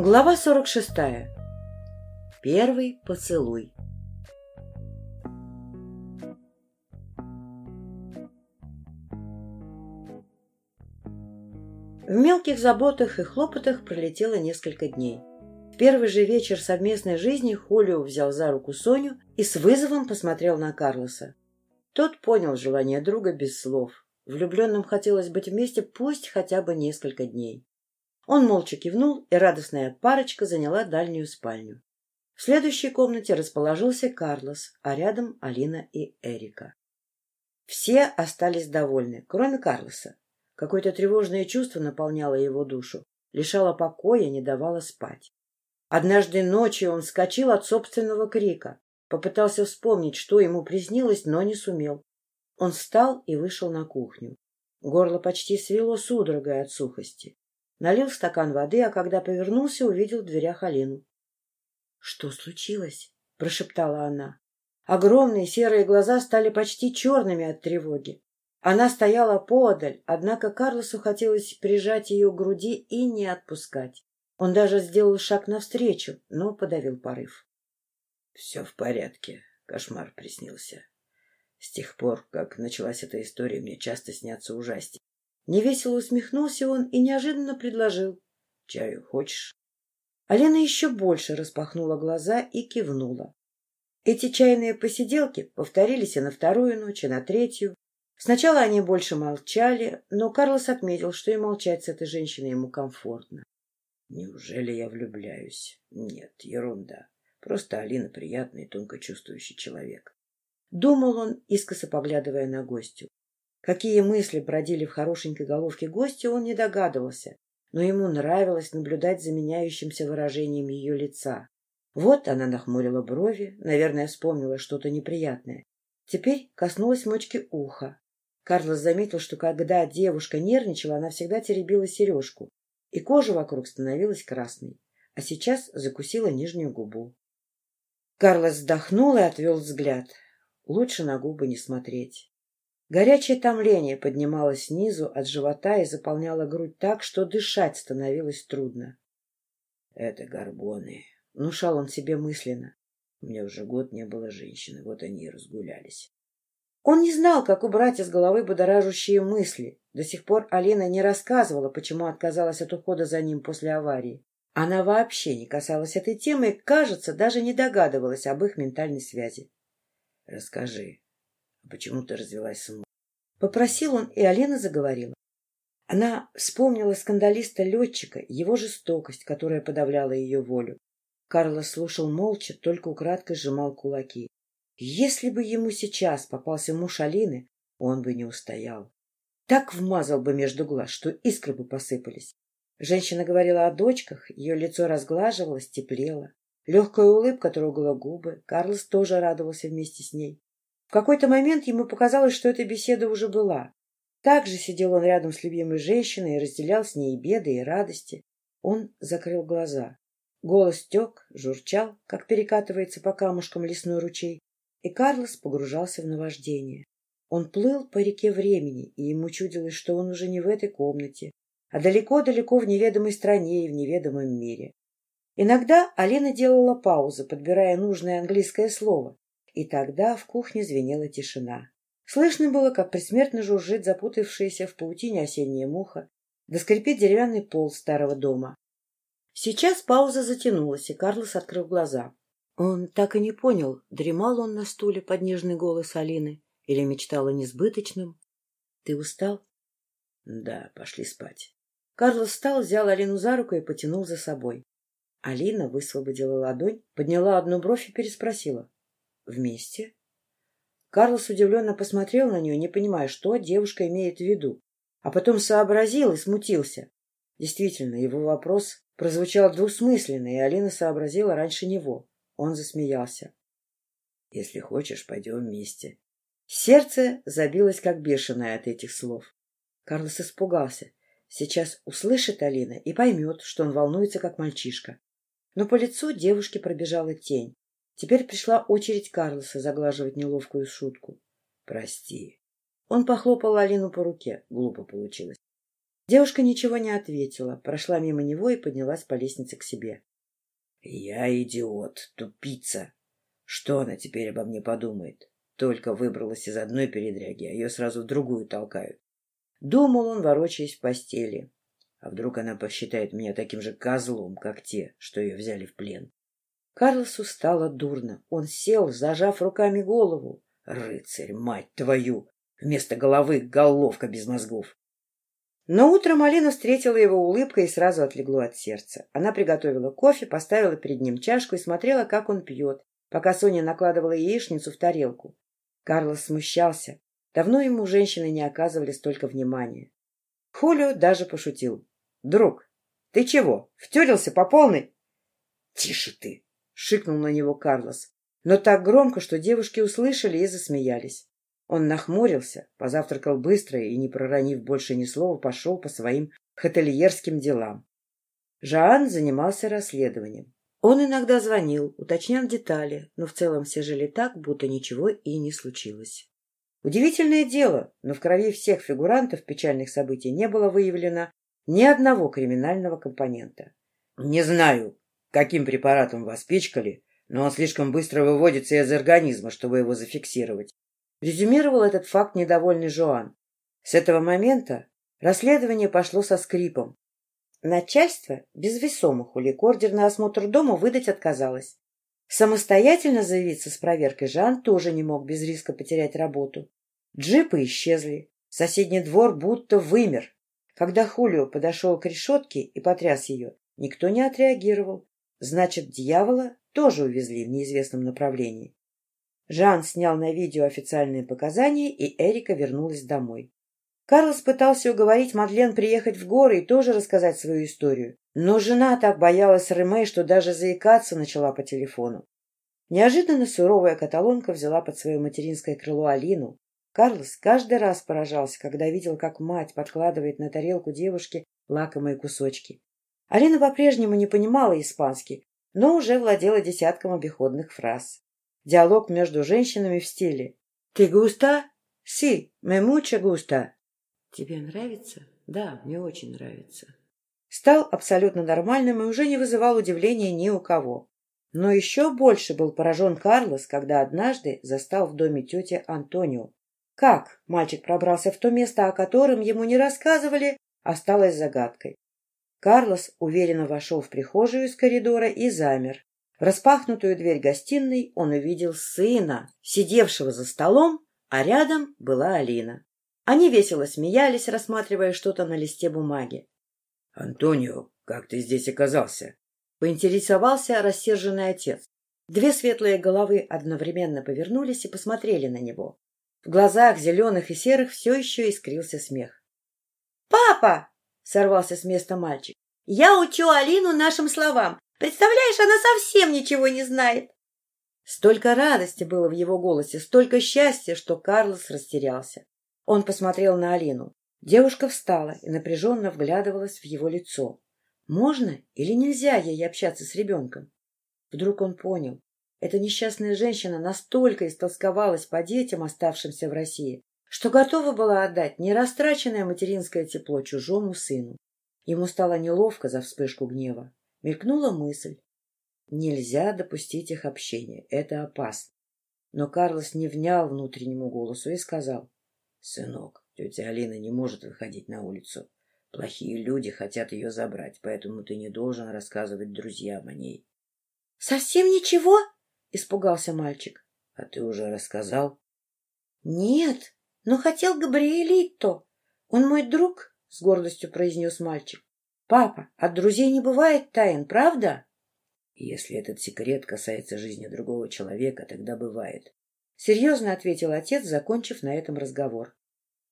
Глава 46. Первый поцелуй. В мелких заботах и хлопотах пролетело несколько дней. В первый же вечер совместной жизни Хулио взял за руку Соню и с вызовом посмотрел на Карлоса. Тот понял желание друга без слов. Влюбленным хотелось быть вместе пусть хотя бы несколько дней. Он молча кивнул, и радостная парочка заняла дальнюю спальню. В следующей комнате расположился Карлос, а рядом Алина и Эрика. Все остались довольны, кроме Карлоса. Какое-то тревожное чувство наполняло его душу, лишало покоя, не давало спать. Однажды ночью он вскочил от собственного крика, попытался вспомнить, что ему приснилось, но не сумел. Он встал и вышел на кухню. Горло почти свело судорогой от сухости. Налил стакан воды, а когда повернулся, увидел в дверях Алину. — Что случилось? — прошептала она. Огромные серые глаза стали почти черными от тревоги. Она стояла поодаль, однако Карлосу хотелось прижать ее к груди и не отпускать. Он даже сделал шаг навстречу, но подавил порыв. — Все в порядке. Кошмар приснился. С тех пор, как началась эта история, мне часто снятся ужастики. Невесело усмехнулся он и неожиданно предложил. — Чаю хочешь? Алена еще больше распахнула глаза и кивнула. Эти чайные посиделки повторились и на вторую ночь, и на третью. Сначала они больше молчали, но Карлос отметил, что и молчать с этой женщиной ему комфортно. — Неужели я влюбляюсь? Нет, ерунда. Просто Алина приятный тонко чувствующий человек. Думал он, искоса поглядывая на гостю. Какие мысли бродили в хорошенькой головке гостя, он не догадывался, но ему нравилось наблюдать за меняющимся выражением ее лица. Вот она нахмурила брови, наверное, вспомнила что-то неприятное. Теперь коснулась мочки уха. Карлос заметил, что когда девушка нервничала, она всегда теребила сережку, и кожа вокруг становилась красной, а сейчас закусила нижнюю губу. Карлос вздохнул и отвел взгляд. Лучше на губы не смотреть. Горячее томление поднималось снизу от живота и заполняло грудь так, что дышать становилось трудно. — Это горбоны, — внушал он себе мысленно. У меня уже год не было женщины, вот они и разгулялись. Он не знал, как убрать из головы будоражащие мысли. До сих пор Алина не рассказывала, почему отказалась от ухода за ним после аварии. Она вообще не касалась этой темы и, кажется, даже не догадывалась об их ментальной связи. — Расскажи, Почему ты развелась с Попросил он, и Алена заговорила. Она вспомнила скандалиста-летчика, его жестокость, которая подавляла ее волю. Карлос слушал молча, только украдкой сжимал кулаки. Если бы ему сейчас попался муж Алины, он бы не устоял. Так вмазал бы между глаз, что искры бы посыпались. Женщина говорила о дочках, ее лицо разглаживалось, теплело. Легкая улыбка трогала губы, Карлос тоже радовался вместе с ней. В какой-то момент ему показалось, что эта беседа уже была. Также сидел он рядом с любимой женщиной и разделял с ней и беды, и радости. Он закрыл глаза. Голос тек, журчал, как перекатывается по камушкам лесной ручей, и Карлос погружался в наваждение. Он плыл по реке времени, и ему чудилось, что он уже не в этой комнате, а далеко-далеко в неведомой стране и в неведомом мире. Иногда Алина делала паузы, подбирая нужное английское слово, и тогда в кухне звенела тишина. Слышно было, как предсмертно жужжит запутавшаяся в паутине осенняя муха, да скрипит деревянный пол старого дома. Сейчас пауза затянулась, и Карлос открыл глаза. Он так и не понял, дремал он на стуле под нежный голос Алины или мечтал о несбыточном. — Ты устал? — Да, пошли спать. Карлос встал, взял Алину за руку и потянул за собой. Алина высвободила ладонь, подняла одну бровь и переспросила. Вместе? Карлос удивленно посмотрел на нее, не понимая, что девушка имеет в виду, а потом сообразил и смутился. Действительно, его вопрос прозвучал двусмысленно, и Алина сообразила раньше него. Он засмеялся. — Если хочешь, пойдем вместе. Сердце забилось, как бешеное от этих слов. Карлос испугался. Сейчас услышит Алина и поймет, что он волнуется, как мальчишка. Но по лицу девушки пробежала тень. Теперь пришла очередь Карлоса заглаживать неловкую шутку. — Прости. Он похлопал Алину по руке. Глупо получилось. Девушка ничего не ответила, прошла мимо него и поднялась по лестнице к себе. — Я идиот, тупица. Что она теперь обо мне подумает? Только выбралась из одной передряги, а ее сразу в другую толкают. Думал он, ворочаясь в постели. А вдруг она посчитает меня таким же козлом, как те, что ее взяли в плен? Карлосу стало дурно. Он сел, зажав руками голову. Рыцарь, мать твою! Вместо головы головка без мозгов. Но утром Алина встретила его улыбкой и сразу отлегло от сердца. Она приготовила кофе, поставила перед ним чашку и смотрела, как он пьет, пока Соня накладывала яичницу в тарелку. Карлос смущался. Давно ему женщины не оказывали столько внимания. Хулио даже пошутил. — Друг, ты чего, втюрился по полной? — Тише ты! — шикнул на него Карлос, но так громко, что девушки услышали и засмеялись. Он нахмурился, позавтракал быстро и, не проронив больше ни слова, пошел по своим хотельерским делам. Жан занимался расследованием. Он иногда звонил, уточнял детали, но в целом все жили так, будто ничего и не случилось. Удивительное дело, но в крови всех фигурантов печальных событий не было выявлено ни одного криминального компонента. Не знаю, каким препаратом вас пичкали, но он слишком быстро выводится из организма, чтобы его зафиксировать. Резюмировал этот факт недовольный Жоан. С этого момента расследование пошло со скрипом. Начальство без весомых улик ордер на осмотр дома выдать отказалось. Самостоятельно заявиться с проверкой Жан тоже не мог без риска потерять работу. Джипы исчезли. Соседний двор будто вымер. Когда Хулио подошел к решетке и потряс ее, никто не отреагировал. Значит, дьявола тоже увезли в неизвестном направлении. Жан снял на видео официальные показания, и Эрика вернулась домой. Карлос пытался уговорить Мадлен приехать в горы и тоже рассказать свою историю. Но жена так боялась Реме, что даже заикаться начала по телефону. Неожиданно суровая каталонка взяла под свое материнское крыло Алину. Карлос каждый раз поражался, когда видел, как мать подкладывает на тарелку девушки лакомые кусочки. Алина по-прежнему не понимала испанский, но уже владела десятком обиходных фраз. Диалог между женщинами в стиле «Ты густа? Си, me mucho gusta». «Тебе нравится?» «Да, мне очень нравится». Стал абсолютно нормальным и уже не вызывал удивления ни у кого. Но еще больше был поражен Карлос, когда однажды застал в доме тети Антонио. Как мальчик пробрался в то место, о котором ему не рассказывали, осталось загадкой. Карлос уверенно вошел в прихожую из коридора и замер. В распахнутую дверь гостиной он увидел сына, сидевшего за столом, а рядом была Алина. Они весело смеялись, рассматривая что-то на листе бумаги. — Антонио, как ты здесь оказался? — поинтересовался рассерженный отец. Две светлые головы одновременно повернулись и посмотрели на него. В глазах зеленых и серых все еще искрился смех. «Папа!» — сорвался с места мальчик. «Я учу Алину нашим словам. Представляешь, она совсем ничего не знает!» Столько радости было в его голосе, столько счастья, что Карлос растерялся. Он посмотрел на Алину. Девушка встала и напряженно вглядывалась в его лицо. Можно или нельзя ей общаться с ребенком? Вдруг он понял. Эта несчастная женщина настолько истолсковалась по детям, оставшимся в России, что готова была отдать нерастраченное материнское тепло чужому сыну. Ему стало неловко за вспышку гнева. Мелькнула мысль. Нельзя допустить их общения, это опасно. Но Карлос не внял внутреннему голосу и сказал, Сынок, тетя Алина не может выходить на улицу. Плохие люди хотят ее забрать, поэтому ты не должен рассказывать друзьям о ней. — Совсем ничего? — испугался мальчик. — А ты уже рассказал? — Нет, но хотел Габриэлитто. Он мой друг, — с гордостью произнес мальчик. — Папа, от друзей не бывает тайн, правда? — Если этот секрет касается жизни другого человека, тогда бывает. — серьезно ответил отец, закончив на этом разговор.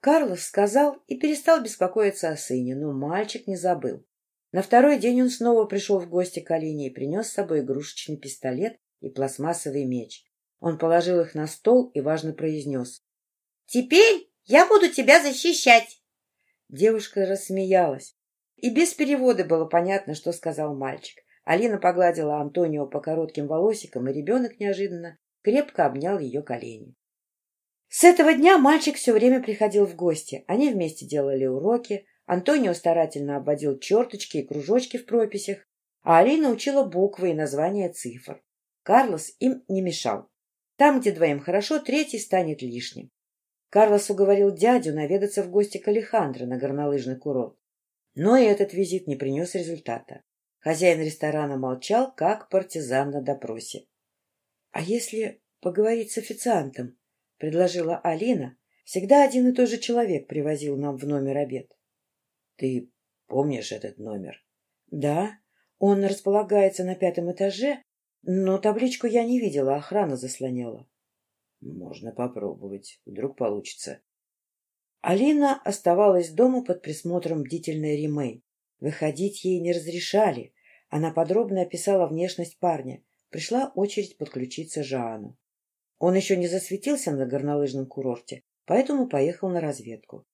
Карлос сказал и перестал беспокоиться о сыне, но мальчик не забыл. На второй день он снова пришел в гости к Алине и принес с собой игрушечный пистолет и пластмассовый меч. Он положил их на стол и важно произнес. — Теперь я буду тебя защищать. Девушка рассмеялась. И без перевода было понятно, что сказал мальчик. Алина погладила Антонио по коротким волосикам, и ребенок неожиданно крепко обнял ее колени. С этого дня мальчик все время приходил в гости. Они вместе делали уроки. Антонио старательно обводил черточки и кружочки в прописях, а Алина учила буквы и названия цифр. Карлос им не мешал. Там, где двоим хорошо, третий станет лишним. Карлос уговорил дядю наведаться в гости к Алехандро на горнолыжный курорт. Но и этот визит не принес результата. Хозяин ресторана молчал, как партизан на допросе. — А если поговорить с официантом? — предложила Алина. Всегда один и тот же человек привозил нам в номер обед. — Ты помнишь этот номер? — Да. Он располагается на пятом этаже, но табличку я не видела, охрана заслоняла. — Можно попробовать. Вдруг получится. Алина оставалась дома под присмотром бдительной Римей. Выходить ей не разрешали. Она подробно описала внешность парня. Пришла очередь подключиться Жаану. Он еще не засветился на горнолыжном курорте, поэтому поехал на разведку.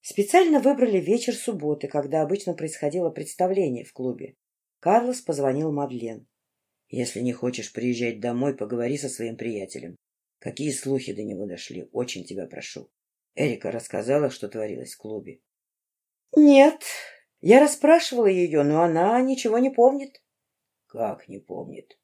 Специально выбрали вечер субботы, когда обычно происходило представление в клубе. Карлос позвонил Мадлен. — Если не хочешь приезжать домой, поговори со своим приятелем. Какие слухи до него дошли? Очень тебя прошу. Эрика рассказала, что творилось в клубе? — Нет. Я расспрашивала ее, но она ничего не помнит. — Как не помнит?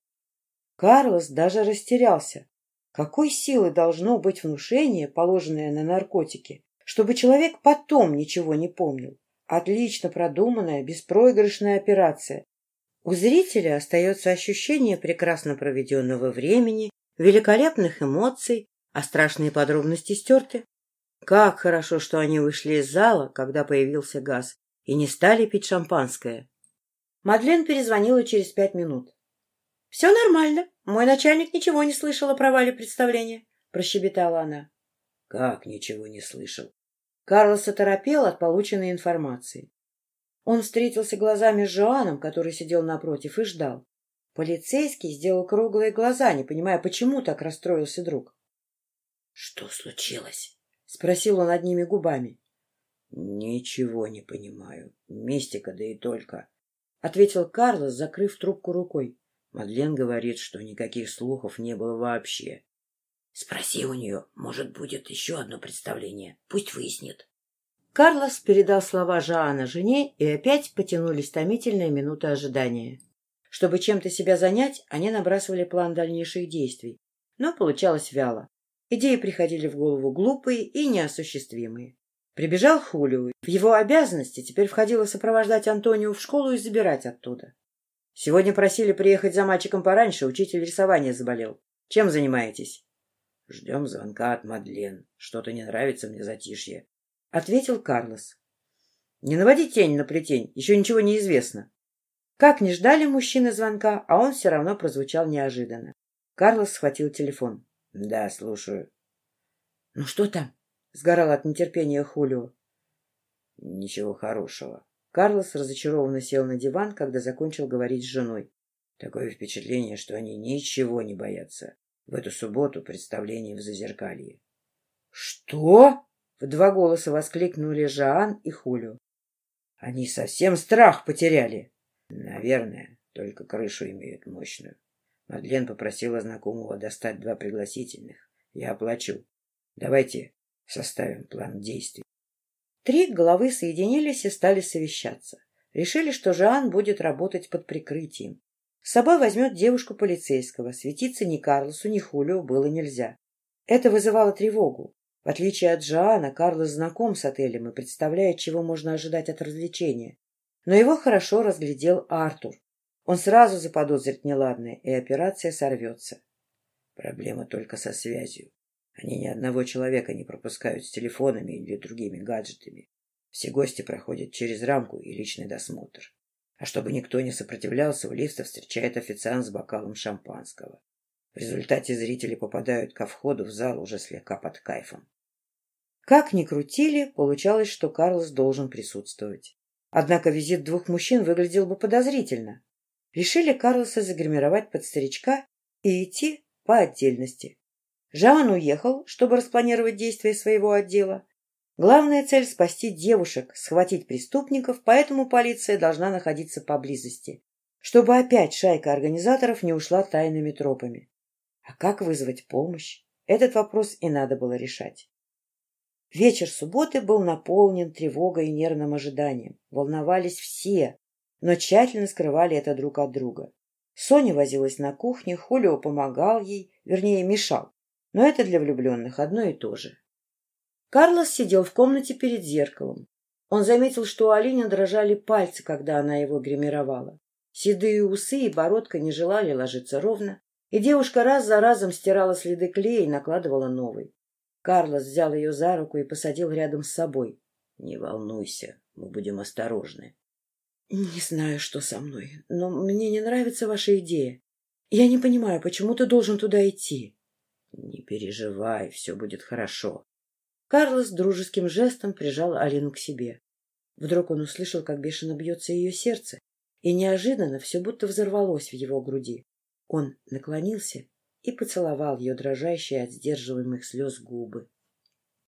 Карлос даже растерялся. Какой силы должно быть внушение, положенное на наркотики, чтобы человек потом ничего не помнил? Отлично продуманная, беспроигрышная операция. У зрителя остается ощущение прекрасно проведенного времени, великолепных эмоций, а страшные подробности стерты. Как хорошо, что они вышли из зала, когда появился газ, и не стали пить шампанское. Мадлен перезвонила через пять минут. — Все нормально. Мой начальник ничего не слышал о провале представления, — прощебетала она. — Как ничего не слышал? Карлос оторопел от полученной информации. Он встретился глазами с Жоаном, который сидел напротив, и ждал. Полицейский сделал круглые глаза, не понимая, почему так расстроился друг. — Что случилось? — спросил он одними губами. — Ничего не понимаю. Мистика, да и только. — ответил Карлос, закрыв трубку рукой. Мадлен говорит, что никаких слухов не было вообще. — Спроси у нее, может, будет еще одно представление. Пусть выяснит. Карлос передал слова Жаана жене, и опять потянулись томительные минуты ожидания. Чтобы чем-то себя занять, они набрасывали план дальнейших действий, но получалось вяло. Идеи приходили в голову глупые и неосуществимые. Прибежал Хулио. В его обязанности теперь входило сопровождать Антонио в школу и забирать оттуда. Сегодня просили приехать за мальчиком пораньше, учитель рисования заболел. Чем занимаетесь? — Ждем звонка от Мадлен. Что-то не нравится мне затишье. — ответил Карлос. — Не наводи тень на плетень, еще ничего не известно. Как не ждали мужчины звонка, а он все равно прозвучал неожиданно. Карлос схватил телефон. — Да, слушаю. — Ну что там? — сгорал от нетерпения Хулио. — Ничего хорошего. Карлос разочарованно сел на диван, когда закончил говорить с женой. Такое впечатление, что они ничего не боятся. В эту субботу представление в Зазеркалье. — Что? — в два голоса воскликнули Жан и Хулио. — Они совсем страх потеряли. — Наверное, только крышу имеют мощную. Мадлен попросила знакомого достать два пригласительных. Я оплачу. Давайте составим план действий. Три головы соединились и стали совещаться. Решили, что Жан будет работать под прикрытием. С собой возьмет девушку полицейского. Светиться ни Карлосу, ни Хулио было нельзя. Это вызывало тревогу. В отличие от Жана, Карлос знаком с отелем и представляет, чего можно ожидать от развлечения. Но его хорошо разглядел Артур. Он сразу заподозрит неладное, и операция сорвется. Проблема только со связью. Они ни одного человека не пропускают с телефонами или другими гаджетами. Все гости проходят через рамку и личный досмотр. А чтобы никто не сопротивлялся, у лифта встречает официант с бокалом шампанского. В результате зрители попадают ко входу в зал уже слегка под кайфом. Как ни крутили, получалось, что Карлос должен присутствовать. Однако визит двух мужчин выглядел бы подозрительно решили Карлоса загримировать под старичка и идти по отдельности. Жан уехал, чтобы распланировать действия своего отдела. Главная цель — спасти девушек, схватить преступников, поэтому полиция должна находиться поблизости, чтобы опять шайка организаторов не ушла тайными тропами. А как вызвать помощь? Этот вопрос и надо было решать. Вечер субботы был наполнен тревогой и нервным ожиданием. Волновались все, но тщательно скрывали это друг от друга. Соня возилась на кухне, Хулио помогал ей, вернее, мешал. Но это для влюбленных одно и то же. Карлос сидел в комнате перед зеркалом. Он заметил, что у Алины дрожали пальцы, когда она его гримировала. Седые усы и бородка не желали ложиться ровно, и девушка раз за разом стирала следы клея и накладывала новый. Карлос взял ее за руку и посадил рядом с собой. — Не волнуйся, мы будем осторожны. — Не знаю, что со мной, но мне не нравится ваша идея. Я не понимаю, почему ты должен туда идти? — Не переживай, все будет хорошо. Карлос дружеским жестом прижал Алину к себе. Вдруг он услышал, как бешено бьется ее сердце, и неожиданно все будто взорвалось в его груди. Он наклонился и поцеловал ее дрожащие от сдерживаемых слез губы.